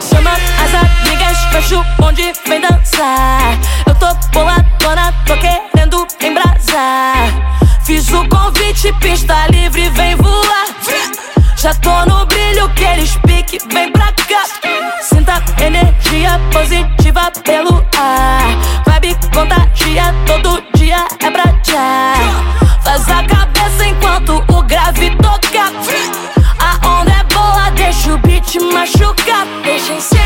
Chama as amigas, fecha o bonde, vem dançar. Eu tô boladona, ar. Vibe contagia, todo dia é pra já. Faz a cabeça enquanto o grave toca. A onda é boa, deixa o beat machucar. Deixa incendiar.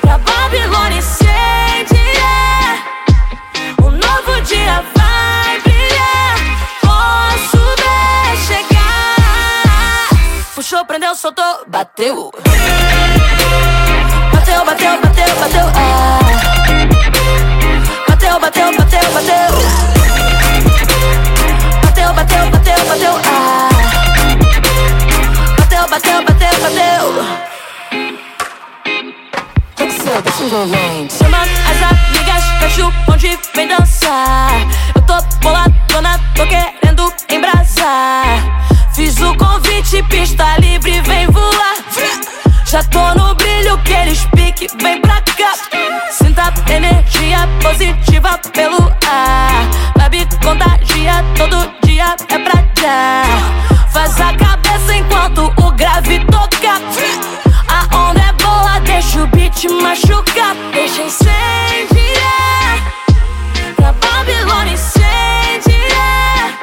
Pra Babilônia incendiar. Um novo dia vai brilhar. Posso ver chegar. Puxou, prendeu, soltou, bateu. Bateu, bateu, bateu, bateu. Ah. Bateu, bateu, bateu, bateu. Bateu, bateu, bateu, bateu. Ah. Bateu, bateu, bateu, bateu. Chama as amigas, fecha o bonde, vem dançar. Eu tô boladona, tô querendo embrasar. Fiz o convite, pista livre, vem voar. Já tô contagia, todo dia é pra já. Faz a cabeça enquanto o grave toca. A onda é boa, deixa o beat machucar. Deixa incendiar. Pra Babilônia incendiar.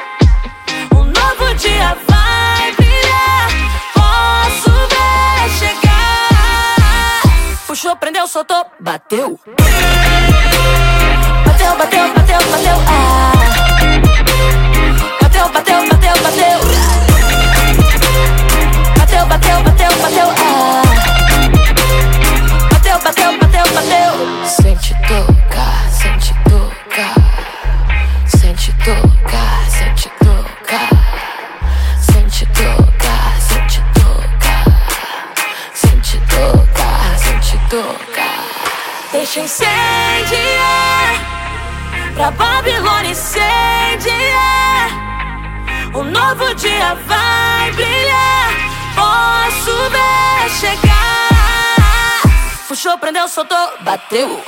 Um novo dia vai brilhar. Posso ver chegar. Puxou, prendeu, soltou. Bateu, Deixa incendiar Pra Babilônia incendiar. Um novo dia vai brilhar. Posso ver chegar. Puxou, prendeu, soltou, Bateu,